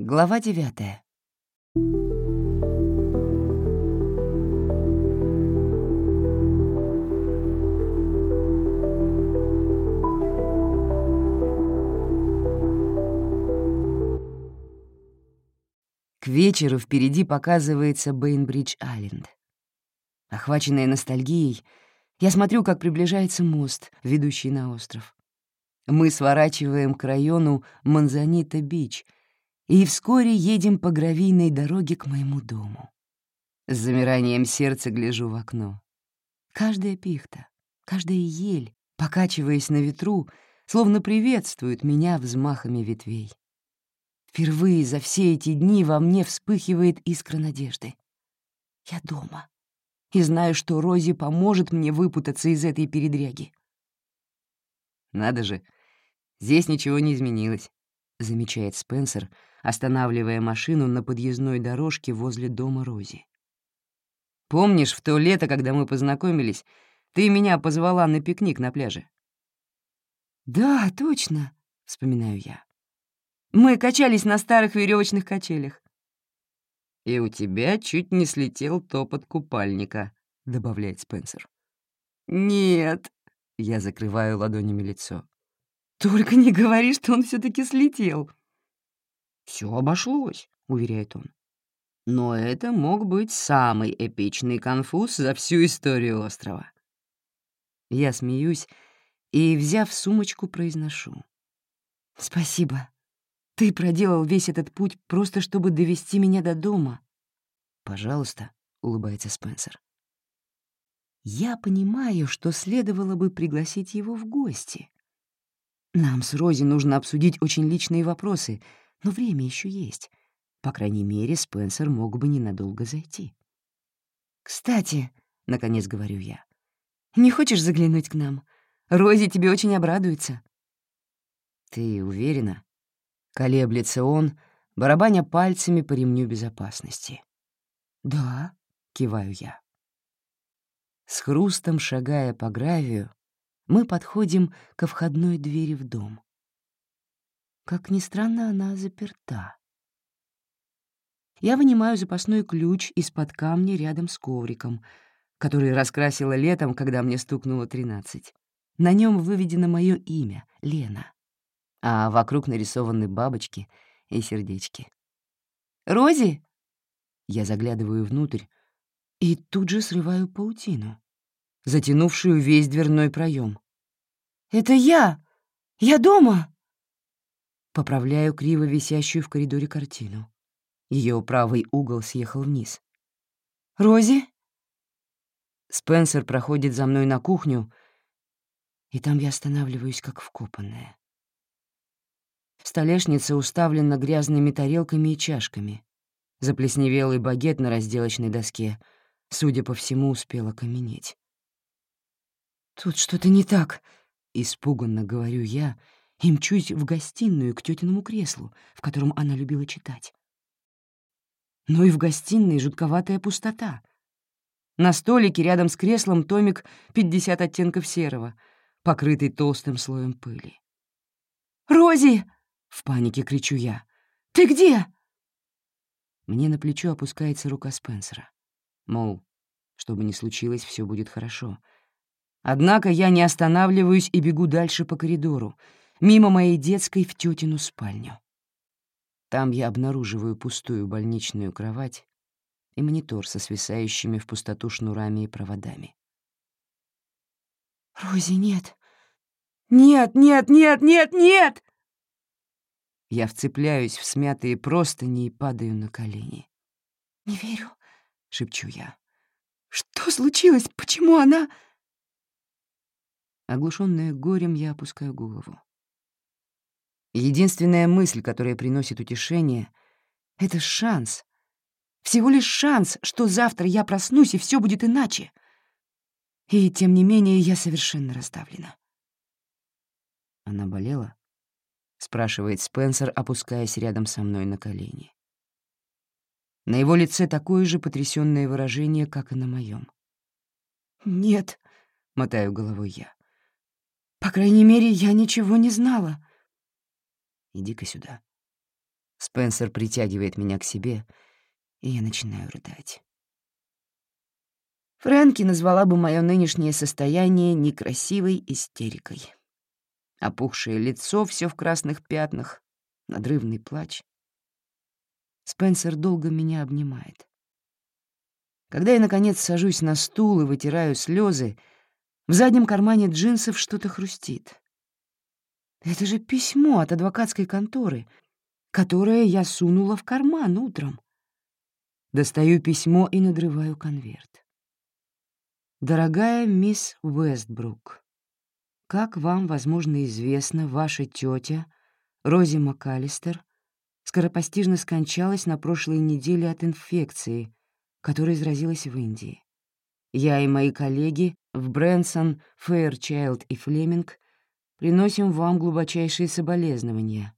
Глава девятая. К вечеру впереди показывается Бейнбридж-Айленд. Охваченная ностальгией, я смотрю, как приближается мост, ведущий на остров. Мы сворачиваем к району Манзанита-Бич и вскоре едем по гравийной дороге к моему дому. С замиранием сердца гляжу в окно. Каждая пихта, каждая ель, покачиваясь на ветру, словно приветствует меня взмахами ветвей. Впервые за все эти дни во мне вспыхивает искра надежды. Я дома и знаю, что Рози поможет мне выпутаться из этой передряги. «Надо же, здесь ничего не изменилось», — замечает Спенсер, останавливая машину на подъездной дорожке возле дома Рози. «Помнишь, в то лето, когда мы познакомились, ты меня позвала на пикник на пляже?» «Да, точно», — вспоминаю я. «Мы качались на старых веревочных качелях и у тебя чуть не слетел топот купальника», — добавляет Спенсер. «Нет», — я закрываю ладонями лицо. «Только не говори, что он все таки слетел». Все обошлось», — уверяет он. Но это мог быть самый эпичный конфуз за всю историю острова. Я смеюсь и, взяв сумочку, произношу. «Спасибо. Ты проделал весь этот путь просто, чтобы довести меня до дома. Пожалуйста, — улыбается Спенсер. Я понимаю, что следовало бы пригласить его в гости. Нам с Рози нужно обсудить очень личные вопросы, но время еще есть. По крайней мере, Спенсер мог бы ненадолго зайти. «Кстати», — наконец говорю я, — «не хочешь заглянуть к нам? Рози тебе очень обрадуется». «Ты уверена?» Колеблется он, барабаня пальцами по ремню безопасности. «Да», — киваю я. С хрустом шагая по гравию, мы подходим ко входной двери в дом. Как ни странно, она заперта. Я вынимаю запасной ключ из-под камня рядом с ковриком, который раскрасила летом, когда мне стукнуло тринадцать. На нем выведено мое имя — Лена а вокруг нарисованы бабочки и сердечки. «Рози!» Я заглядываю внутрь и тут же срываю паутину, затянувшую весь дверной проем. «Это я! Я дома!» Поправляю криво висящую в коридоре картину. Ее правый угол съехал вниз. «Рози?» Спенсер проходит за мной на кухню, и там я останавливаюсь как вкопанная. Столешница уставлена грязными тарелками и чашками. Заплесневелый багет на разделочной доске, судя по всему, успел окаменеть. «Тут что-то не так», — испуганно говорю я, и мчусь в гостиную к тетиному креслу, в котором она любила читать. Но и в гостиной жутковатая пустота. На столике рядом с креслом томик «50 оттенков серого», покрытый толстым слоем пыли. «Рози!» В панике кричу я. «Ты где?» Мне на плечо опускается рука Спенсера. Мол, что бы ни случилось, все будет хорошо. Однако я не останавливаюсь и бегу дальше по коридору, мимо моей детской в тетину спальню. Там я обнаруживаю пустую больничную кровать и монитор со свисающими в пустоту шнурами и проводами. «Рози, нет! Нет, нет, нет, нет, нет!» Я вцепляюсь в смятые простыни и падаю на колени. «Не верю», — шепчу я. «Что случилось? Почему она...» Оглушённая горем, я опускаю голову. Единственная мысль, которая приносит утешение — это шанс. Всего лишь шанс, что завтра я проснусь, и все будет иначе. И тем не менее я совершенно раздавлена. Она болела? — спрашивает Спенсер, опускаясь рядом со мной на колени. На его лице такое же потрясённое выражение, как и на моем. «Нет», — мотаю головой я. «По крайней мере, я ничего не знала». «Иди-ка сюда». Спенсер притягивает меня к себе, и я начинаю рыдать. Фрэнки назвала бы мое нынешнее состояние некрасивой истерикой. Опухшее лицо, все в красных пятнах, надрывный плач. Спенсер долго меня обнимает. Когда я, наконец, сажусь на стул и вытираю слезы, в заднем кармане джинсов что-то хрустит. Это же письмо от адвокатской конторы, которое я сунула в карман утром. Достаю письмо и надрываю конверт. «Дорогая мисс Уэстбрук, как вам, возможно, известно, ваша тетя Рози МакАлистер скоропостижно скончалась на прошлой неделе от инфекции, которая изразилась в Индии. Я и мои коллеги в Брэнсон, Фэйрчайлд и Флеминг приносим вам глубочайшие соболезнования.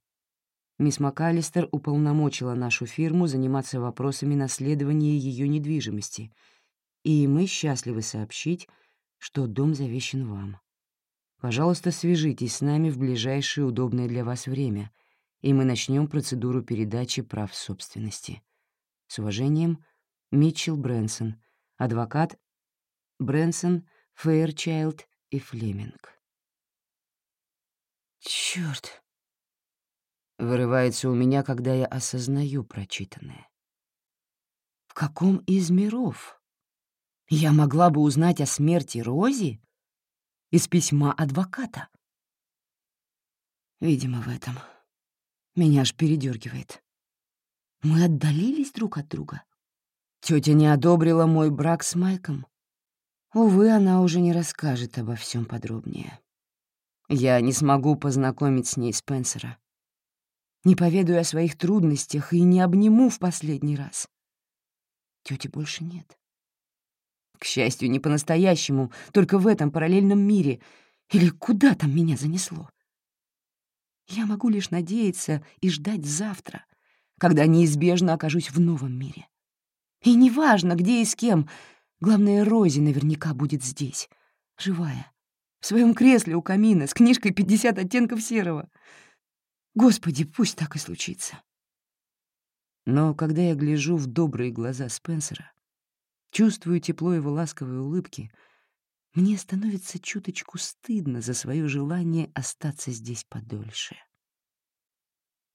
Мисс МакАлистер уполномочила нашу фирму заниматься вопросами наследования ее недвижимости — и мы счастливы сообщить, что дом завещен вам. Пожалуйста, свяжитесь с нами в ближайшее удобное для вас время, и мы начнем процедуру передачи прав собственности. С уважением, Митчелл Брэнсон, адвокат Брэнсон, Фэйрчайлд и Флеминг. Чёрт! Вырывается у меня, когда я осознаю прочитанное. В каком из миров я могла бы узнать о смерти Рози из письма адвоката. Видимо, в этом. Меня аж передергивает. Мы отдалились друг от друга. Тетя не одобрила мой брак с Майком. Увы, она уже не расскажет обо всем подробнее. Я не смогу познакомить с ней Спенсера. Не поведаю о своих трудностях и не обниму в последний раз. Тети больше нет. К счастью, не по-настоящему, только в этом параллельном мире. Или куда там меня занесло? Я могу лишь надеяться и ждать завтра, когда неизбежно окажусь в новом мире. И неважно, где и с кем, главное, Рози наверняка будет здесь, живая, в своем кресле у камина с книжкой «50 оттенков серого». Господи, пусть так и случится. Но когда я гляжу в добрые глаза Спенсера, чувствую тепло его ласковой улыбки, мне становится чуточку стыдно за свое желание остаться здесь подольше.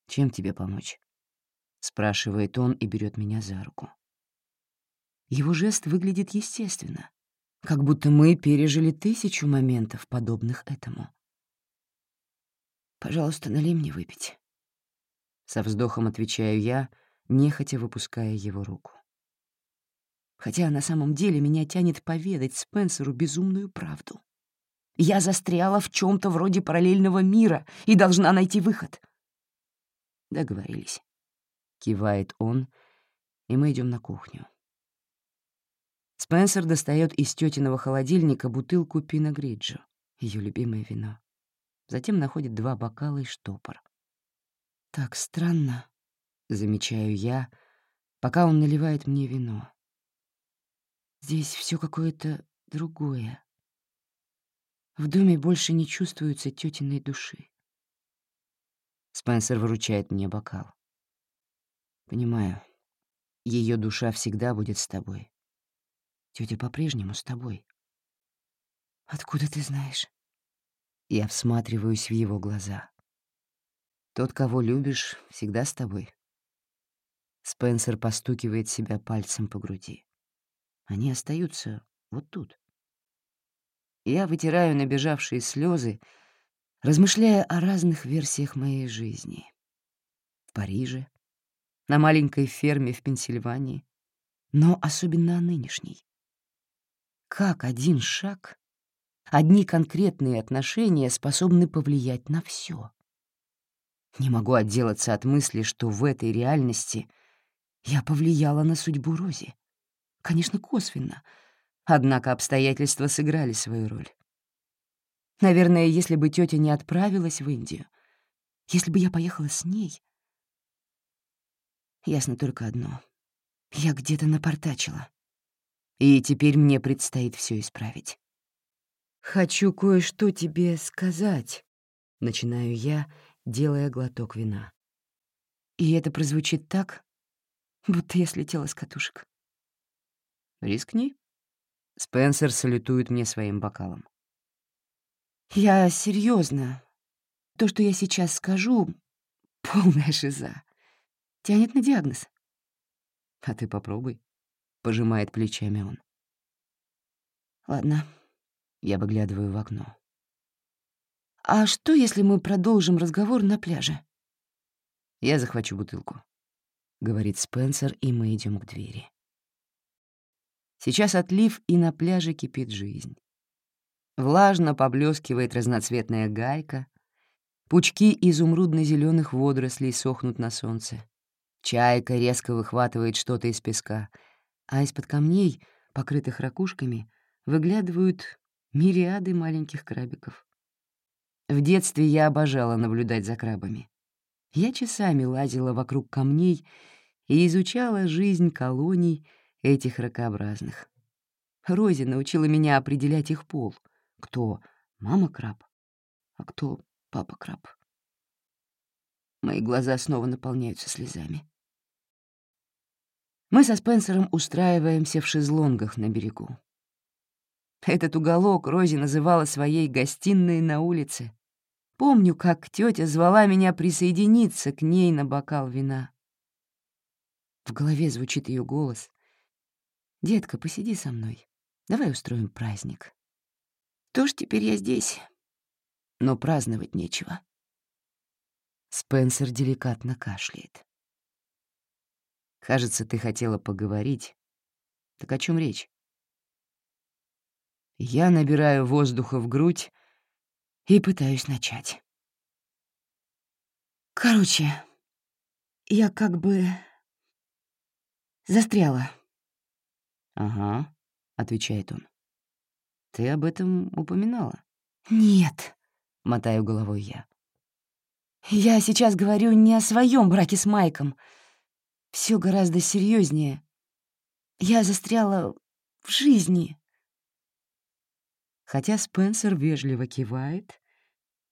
«Чем тебе помочь?» — спрашивает он и берет меня за руку. Его жест выглядит естественно, как будто мы пережили тысячу моментов, подобных этому. «Пожалуйста, налей мне выпить». Со вздохом отвечаю я, нехотя выпуская его руку хотя на самом деле меня тянет поведать Спенсеру безумную правду. Я застряла в чем то вроде параллельного мира и должна найти выход. Договорились. Кивает он, и мы идем на кухню. Спенсер достает из тетиного холодильника бутылку Пино Гриджо, ее любимое вино. Затем находит два бокала и штопор. «Так странно», — замечаю я, пока он наливает мне вино. Здесь все какое-то другое. В доме больше не чувствуется тетиной души. Спенсер выручает мне бокал. Понимаю, ее душа всегда будет с тобой. Тетя по-прежнему с тобой. Откуда ты знаешь? Я всматриваюсь в его глаза. Тот, кого любишь, всегда с тобой. Спенсер постукивает себя пальцем по груди. Они остаются вот тут. Я вытираю набежавшие слезы, размышляя о разных версиях моей жизни. В Париже, на маленькой ферме в Пенсильвании, но особенно о нынешней. Как один шаг, одни конкретные отношения способны повлиять на все. Не могу отделаться от мысли, что в этой реальности я повлияла на судьбу Рози. Конечно, косвенно. Однако обстоятельства сыграли свою роль. Наверное, если бы тетя не отправилась в Индию, если бы я поехала с ней... Ясно только одно. Я где-то напортачила. И теперь мне предстоит все исправить. «Хочу кое-что тебе сказать», — начинаю я, делая глоток вина. И это прозвучит так, будто я слетела с катушек. «Рискни». Спенсер салютует мне своим бокалом. Я серьезно. То, что я сейчас скажу, — полная шиза. Тянет на диагноз. «А ты попробуй», — пожимает плечами он. Ладно, я выглядываю в окно. «А что, если мы продолжим разговор на пляже?» «Я захвачу бутылку», — говорит Спенсер, и мы идем к двери. Сейчас отлив, и на пляже кипит жизнь. Влажно поблескивает разноцветная гайка, пучки изумрудно зеленых водорослей сохнут на солнце. Чайка резко выхватывает что-то из песка, а из-под камней, покрытых ракушками, выглядывают мириады маленьких крабиков. В детстве я обожала наблюдать за крабами. Я часами лазила вокруг камней и изучала жизнь колоний этих ракообразных. Рози научила меня определять их пол. Кто мама краб, а кто папа краб. Мои глаза снова наполняются слезами. Мы со Спенсером устраиваемся в шезлонгах на берегу. Этот уголок Рози называла своей гостиной на улице. Помню, как тетя звала меня присоединиться к ней на бокал вина. В голове звучит ее голос. «Детка, посиди со мной. Давай устроим праздник». Тоже теперь я здесь. Но праздновать нечего. Спенсер деликатно кашляет. «Кажется, ты хотела поговорить. Так о чем речь?» Я набираю воздуха в грудь и пытаюсь начать. Короче, я как бы застряла. «Ага», — отвечает он. «Ты об этом упоминала?» «Нет», — мотаю головой я. «Я сейчас говорю не о своем браке с Майком. Все гораздо серьезнее. Я застряла в жизни». Хотя Спенсер вежливо кивает,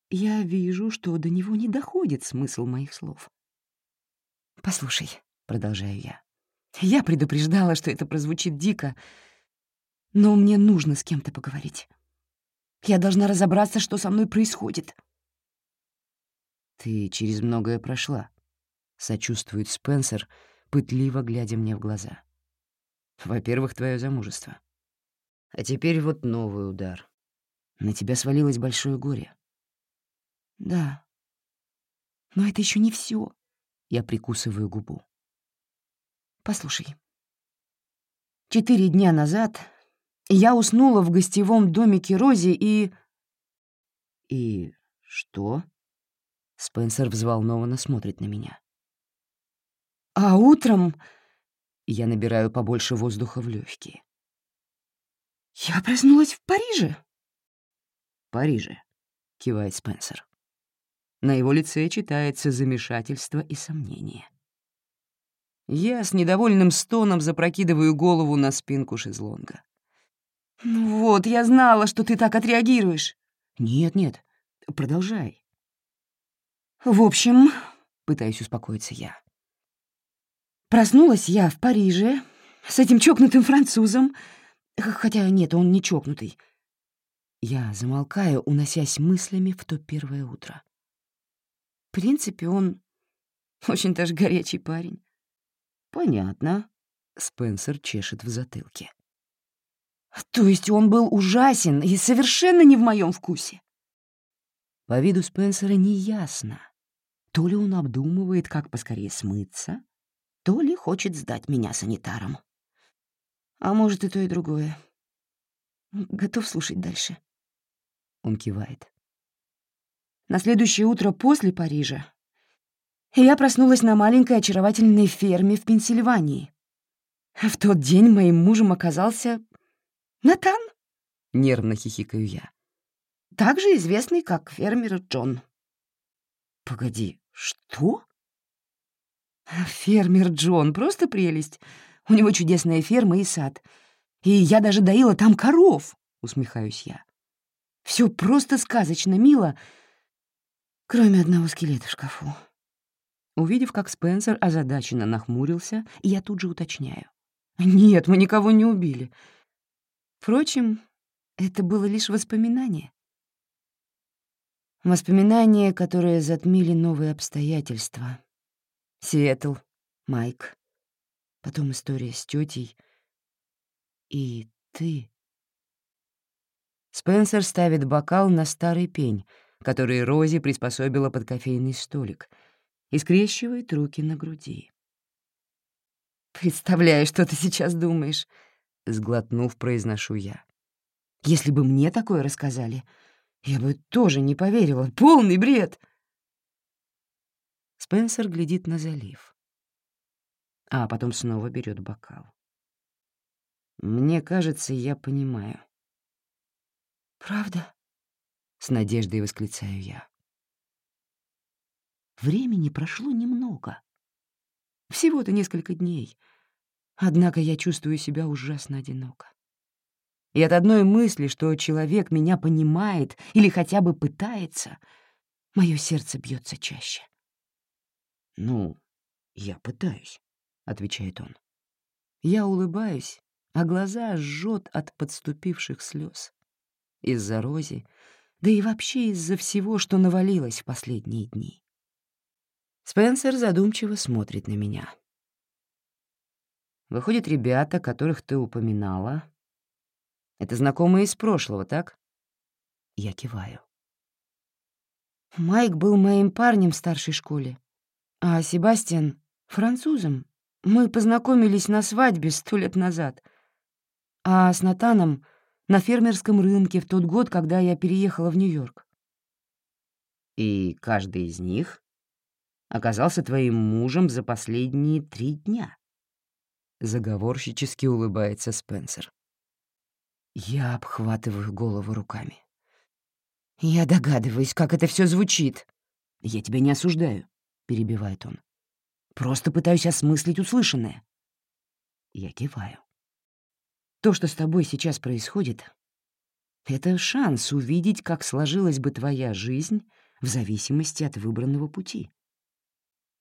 я вижу, что до него не доходит смысл моих слов. «Послушай», — продолжаю я, — «я предупреждала, что это прозвучит дико, но мне нужно с кем-то поговорить. Я должна разобраться, что со мной происходит». «Ты через многое прошла», — сочувствует Спенсер, пытливо глядя мне в глаза. «Во-первых, твое замужество. А теперь вот новый удар. На тебя свалилось большое горе. Да. Но это еще не все. Я прикусываю губу. Послушай. Четыре дня назад я уснула в гостевом домике Рози и... И что? Спенсер взволнованно смотрит на меня. А утром я набираю побольше воздуха в легкие. «Я проснулась в Париже». «Париже», — кивает Спенсер. На его лице читается замешательство и сомнение. Я с недовольным стоном запрокидываю голову на спинку шезлонга. «Ну вот, я знала, что ты так отреагируешь». «Нет-нет, продолжай». «В общем», — пытаюсь успокоиться я, «проснулась я в Париже с этим чокнутым французом, Хотя нет, он не чокнутый. Я замолкаю, уносясь мыслями в то первое утро. В принципе, он очень даже горячий парень. Понятно. Спенсер чешет в затылке. То есть он был ужасен и совершенно не в моем вкусе? По виду Спенсера неясно. То ли он обдумывает, как поскорее смыться, то ли хочет сдать меня санитарам. А может, и то, и другое. Готов слушать дальше. Он кивает. На следующее утро после Парижа я проснулась на маленькой очаровательной ферме в Пенсильвании. В тот день моим мужем оказался Натан. Нервно хихикаю я. Также известный как фермер Джон. Погоди, что? Фермер Джон, просто прелесть. У него чудесная ферма и сад. И я даже доила там коров, — усмехаюсь я. Все просто сказочно мило, кроме одного скелета в шкафу. Увидев, как Спенсер озадаченно нахмурился, я тут же уточняю. «Нет, мы никого не убили. Впрочем, это было лишь воспоминание. Воспоминания, которые затмили новые обстоятельства. Сиэтл, Майк, потом история с тетей и ты. Спенсер ставит бокал на старый пень, который Рози приспособила под кофейный столик, и скрещивает руки на груди. «Представляю, что ты сейчас думаешь», — сглотнув, произношу я. «Если бы мне такое рассказали, я бы тоже не поверила. Полный бред!» Спенсер глядит на залив, а потом снова берет бокал. Мне кажется, я понимаю. «Правда?» — с надеждой восклицаю я. Времени прошло немного. Всего-то несколько дней. Однако я чувствую себя ужасно одиноко. И от одной мысли, что человек меня понимает или хотя бы пытается, мое сердце бьется чаще. «Ну, я пытаюсь», — отвечает он. Я улыбаюсь, а глаза жжет от подступивших слез. Из-за Рози, да и вообще из-за всего, что навалилось в последние дни. Спенсер задумчиво смотрит на меня. Выходит, ребята, которых ты упоминала, это знакомые из прошлого, так? Я киваю. Майк был моим парнем в старшей школе, а Себастьян — французом. Мы познакомились на свадьбе сто лет назад — а с Натаном — на фермерском рынке в тот год, когда я переехала в Нью-Йорк. И каждый из них оказался твоим мужем за последние три дня. Заговорщически улыбается Спенсер. Я обхватываю голову руками. «Я догадываюсь, как это все звучит». «Я тебя не осуждаю», — перебивает он. «Просто пытаюсь осмыслить услышанное». Я киваю. То, что с тобой сейчас происходит, — это шанс увидеть, как сложилась бы твоя жизнь в зависимости от выбранного пути.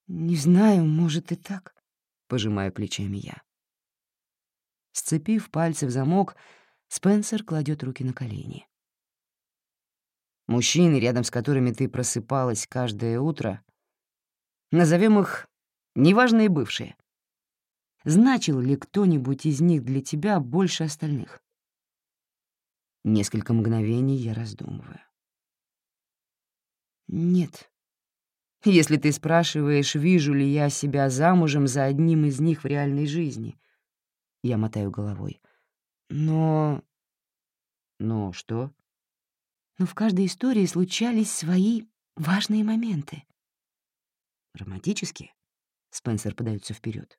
«Не знаю, может и так», — пожимаю плечами я. Сцепив пальцы в замок, Спенсер кладет руки на колени. Мужчины, рядом с которыми ты просыпалась каждое утро, назовем их неважные бывшие. Значил ли кто-нибудь из них для тебя больше остальных? Несколько мгновений я раздумываю. Нет. Если ты спрашиваешь, вижу ли я себя замужем за одним из них в реальной жизни, я мотаю головой. Но... Но что? Но в каждой истории случались свои важные моменты. Романтические? Спенсер подается вперед.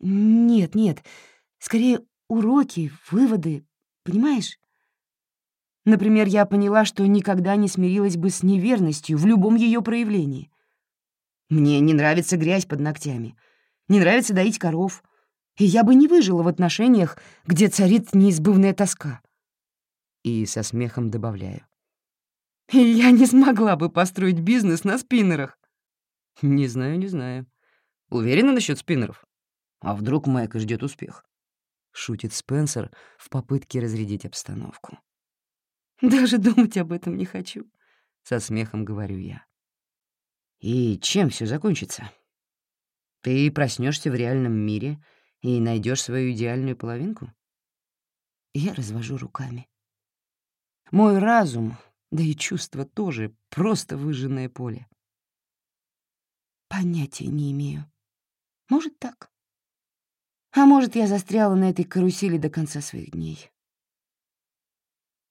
Нет, нет, скорее уроки, выводы, понимаешь? Например, я поняла, что никогда не смирилась бы с неверностью в любом ее проявлении. Мне не нравится грязь под ногтями, не нравится доить коров, и я бы не выжила в отношениях, где царит неизбывная тоска. И со смехом добавляю. И я не смогла бы построить бизнес на спиннерах. Не знаю, не знаю. Уверена насчет спиннеров? А вдруг Майка ждет успех? Шутит Спенсер в попытке разрядить обстановку. «Даже думать об этом не хочу», — со смехом говорю я. «И чем все закончится? Ты проснешься в реальном мире и найдешь свою идеальную половинку?» Я развожу руками. Мой разум, да и чувства тоже, просто выжженное поле. Понятия не имею. Может, так. А может, я застряла на этой карусели до конца своих дней.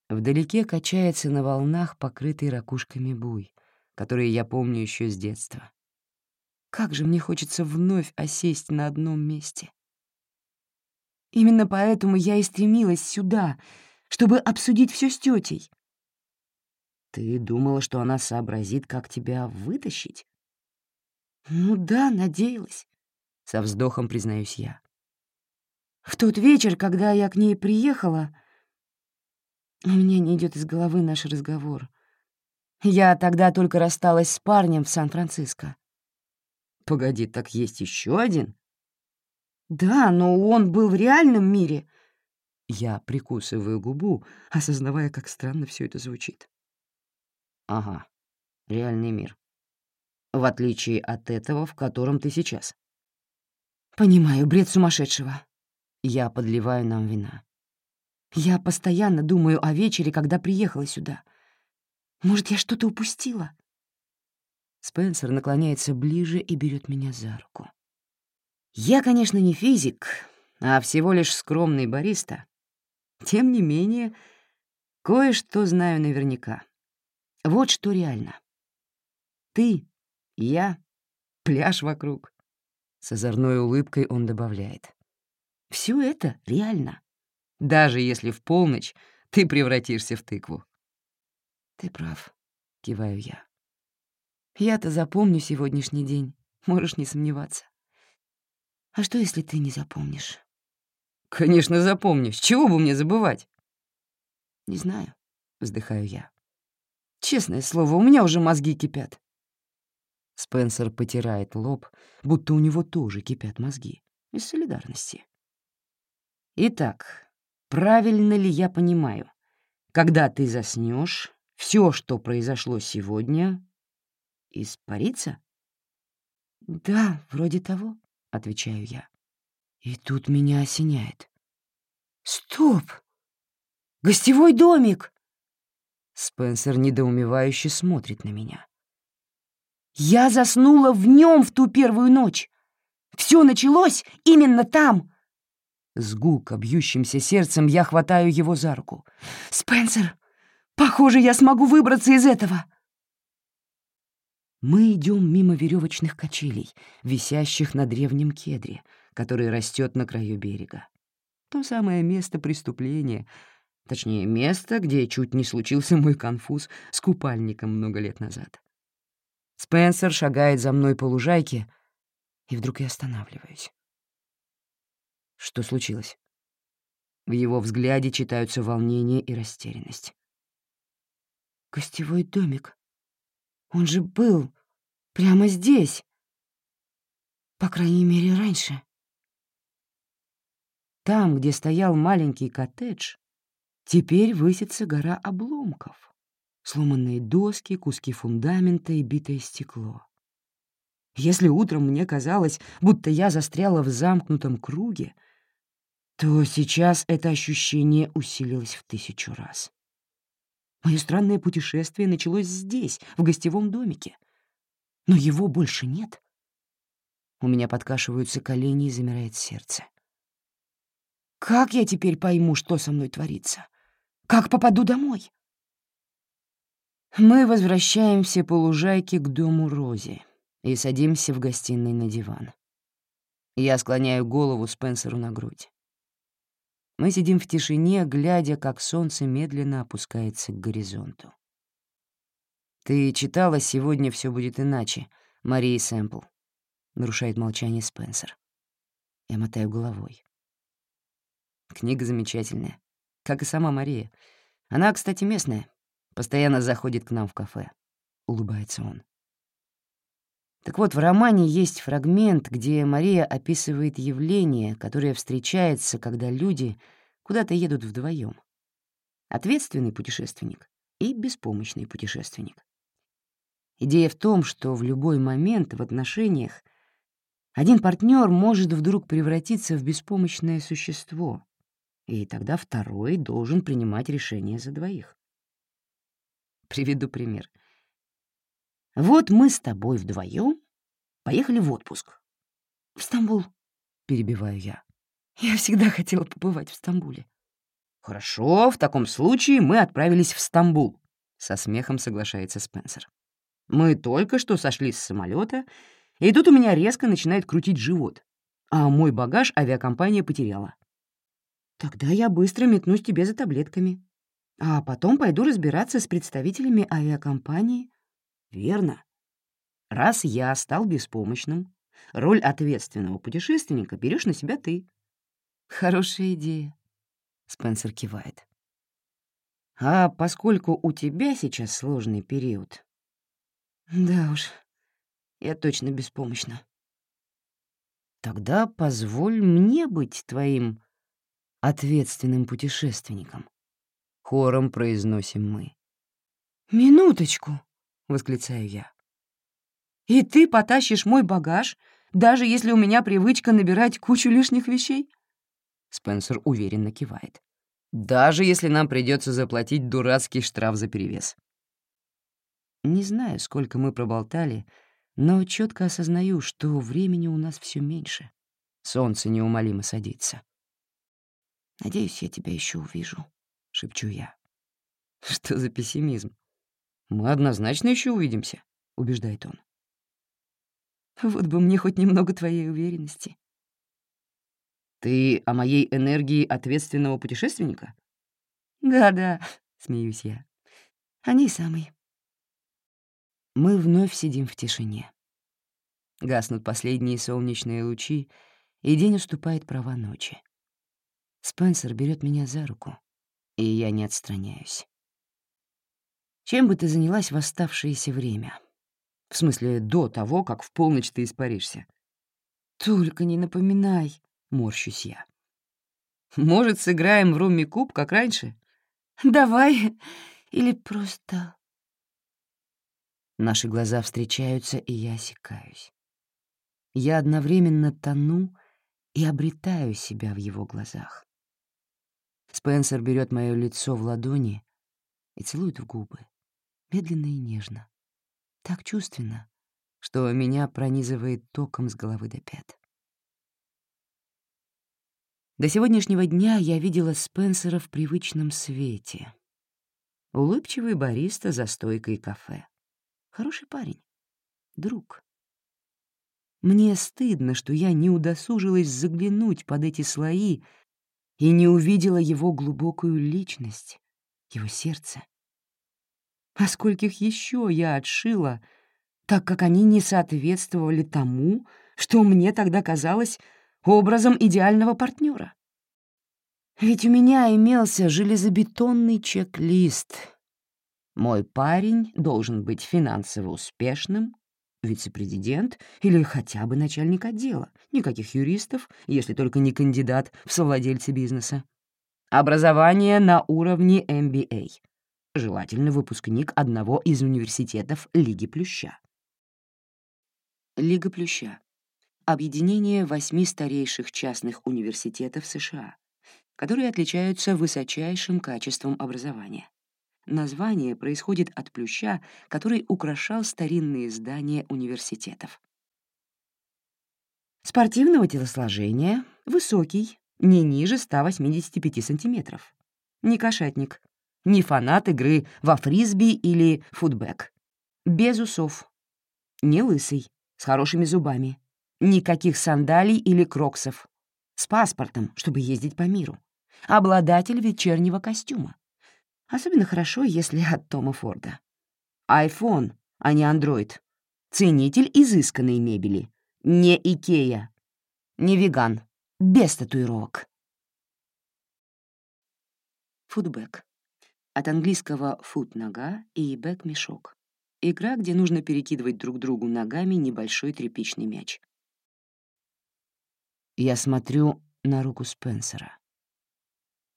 Вдалеке качается на волнах покрытый ракушками буй, который я помню еще с детства. Как же мне хочется вновь осесть на одном месте. Именно поэтому я и стремилась сюда, чтобы обсудить все с тетей. Ты думала, что она сообразит, как тебя вытащить? Ну да, надеялась, — со вздохом признаюсь я. В тот вечер, когда я к ней приехала, у меня не идет из головы наш разговор. Я тогда только рассталась с парнем в Сан-Франциско. Погоди, так есть еще один? Да, но он был в реальном мире. Я прикусываю губу, осознавая, как странно все это звучит. Ага, реальный мир. В отличие от этого, в котором ты сейчас. Понимаю, бред сумасшедшего. Я подливаю нам вина. Я постоянно думаю о вечере, когда приехала сюда. Может, я что-то упустила? Спенсер наклоняется ближе и берет меня за руку. Я, конечно, не физик, а всего лишь скромный бариста. Тем не менее, кое-что знаю наверняка. Вот что реально. Ты, я, пляж вокруг. С озорной улыбкой он добавляет. Все это реально. Даже если в полночь ты превратишься в тыкву. Ты прав, киваю я. Я-то запомню сегодняшний день, можешь не сомневаться. А что, если ты не запомнишь? Конечно, запомню. С чего бы мне забывать? Не знаю, вздыхаю я. Честное слово, у меня уже мозги кипят. Спенсер потирает лоб, будто у него тоже кипят мозги, из солидарности. Итак, правильно ли я понимаю, когда ты заснешь, все, что произошло сегодня, испарится? Да, вроде того, отвечаю я. И тут меня осеняет. Стоп! Гостевой домик! Спенсер недоумевающе смотрит на меня. Я заснула в нем в ту первую ночь. Все началось именно там. С гулко бьющимся сердцем я хватаю его за руку. «Спенсер, похоже, я смогу выбраться из этого!» Мы идем мимо веревочных качелей, висящих на древнем кедре, который растет на краю берега. То самое место преступления, точнее, место, где чуть не случился мой конфуз с купальником много лет назад. Спенсер шагает за мной по лужайке, и вдруг я останавливаюсь. Что случилось? В его взгляде читаются волнение и растерянность. «Гостевой домик. Он же был прямо здесь. По крайней мере, раньше». Там, где стоял маленький коттедж, теперь высится гора обломков. Сломанные доски, куски фундамента и битое стекло. Если утром мне казалось, будто я застряла в замкнутом круге, то сейчас это ощущение усилилось в тысячу раз. Мое странное путешествие началось здесь, в гостевом домике. Но его больше нет. У меня подкашиваются колени и замирает сердце. Как я теперь пойму, что со мной творится? Как попаду домой? Мы возвращаемся по лужайке к дому Рози и садимся в гостиной на диван. Я склоняю голову Спенсеру на грудь. Мы сидим в тишине, глядя, как солнце медленно опускается к горизонту. «Ты читала «Сегодня все будет иначе» Марии Сэмпл?» — нарушает молчание Спенсер. Я мотаю головой. Книга замечательная. Как и сама Мария. Она, кстати, местная. Постоянно заходит к нам в кафе. Улыбается он. Так вот, в романе есть фрагмент, где Мария описывает явление, которое встречается, когда люди куда-то едут вдвоем. Ответственный путешественник и беспомощный путешественник. Идея в том, что в любой момент в отношениях один партнер может вдруг превратиться в беспомощное существо, и тогда второй должен принимать решение за двоих. Приведу пример. Вот мы с тобой вдвоем поехали в отпуск. В Стамбул, перебиваю я. Я всегда хотела побывать в Стамбуле. Хорошо, в таком случае мы отправились в Стамбул, со смехом соглашается Спенсер. Мы только что сошли с самолета, и тут у меня резко начинает крутить живот, а мой багаж авиакомпания потеряла. Тогда я быстро метнусь тебе за таблетками. А потом пойду разбираться с представителями авиакомпании. Верно. Раз я стал беспомощным, роль ответственного путешественника берешь на себя ты. Хорошая идея. Спенсер кивает. А поскольку у тебя сейчас сложный период... Да уж, я точно беспомощна. Тогда позволь мне быть твоим ответственным путешественником. Хором произносим мы. «Минуточку!» — восклицаю я. «И ты потащишь мой багаж, даже если у меня привычка набирать кучу лишних вещей?» Спенсер уверенно кивает. «Даже если нам придется заплатить дурацкий штраф за перевес». Не знаю, сколько мы проболтали, но четко осознаю, что времени у нас все меньше. Солнце неумолимо садится. «Надеюсь, я тебя еще увижу», — шепчу я. «Что за пессимизм? Мы однозначно еще увидимся», — убеждает он. «Вот бы мне хоть немного твоей уверенности». «Ты о моей энергии ответственного путешественника?» «Да-да», — смеюсь я. «Они самые». Мы вновь сидим в тишине. Гаснут последние солнечные лучи, и день уступает права ночи. Спенсер берет меня за руку, и я не отстраняюсь. Чем бы ты занялась в оставшееся время? В смысле, до того, как в полночь ты испаришься. Только не напоминай, морщусь я. Может, сыграем в руми куб, как раньше? Давай. Или просто Наши глаза встречаются, и я осекаюсь. Я одновременно тону и обретаю себя в его глазах. Спенсер берет мое лицо в ладони и целует в губы, медленно и нежно, так чувственно, что меня пронизывает током с головы до пят. До сегодняшнего дня я видела Спенсера в привычном свете. Улыбчивый бариста за стойкой кафе. Хороший парень. Друг. Мне стыдно, что я не удосужилась заглянуть под эти слои и не увидела его глубокую личность, его сердце. А скольких еще я отшила, так как они не соответствовали тому, что мне тогда казалось образом идеального партнера. Ведь у меня имелся железобетонный чек-лист, мой парень должен быть финансово успешным, вице-президент или хотя бы начальник отдела. Никаких юристов, если только не кандидат в совладельцы бизнеса. Образование на уровне MBA. Желательно выпускник одного из университетов Лиги Плюща. Лига Плюща. Объединение восьми старейших частных университетов США, которые отличаются высочайшим качеством образования. Название происходит от плюща, который украшал старинные здания университетов. Спортивного телосложения, высокий, не ниже 185 сантиметров. Не кошатник, не фанат игры во фрисби или футбэк. Без усов. Не лысый, с хорошими зубами. Никаких сандалий или кроксов. С паспортом, чтобы ездить по миру. Обладатель вечернего костюма. Особенно хорошо, если от Тома Форда. iPhone, а не Android. Ценитель изысканной мебели. Не Икея. Не веган. Без татуировок. Футбэг. От английского «фут» — нога и «bag» — мешок. Игра, где нужно перекидывать друг другу ногами небольшой тряпичный мяч. Я смотрю на руку Спенсера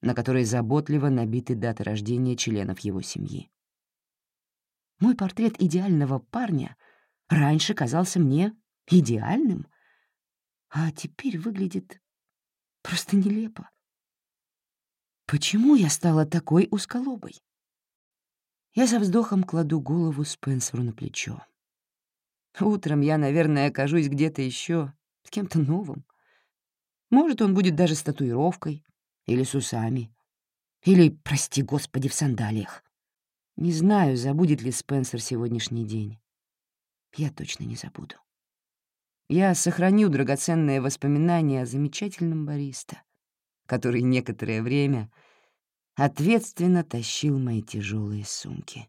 на которой заботливо набиты даты рождения членов его семьи. Мой портрет идеального парня раньше казался мне идеальным, а теперь выглядит просто нелепо. Почему я стала такой узколобой? Я со вздохом кладу голову Спенсеру на плечо. Утром я, наверное, окажусь где-то еще с кем-то новым. Может, он будет даже с татуировкой, или с усами. Или, прости господи, в сандалиях. Не знаю, забудет ли Спенсер сегодняшний день. Я точно не забуду. Я сохраню драгоценные воспоминания о замечательном бариста, который некоторое время ответственно тащил мои тяжелые сумки.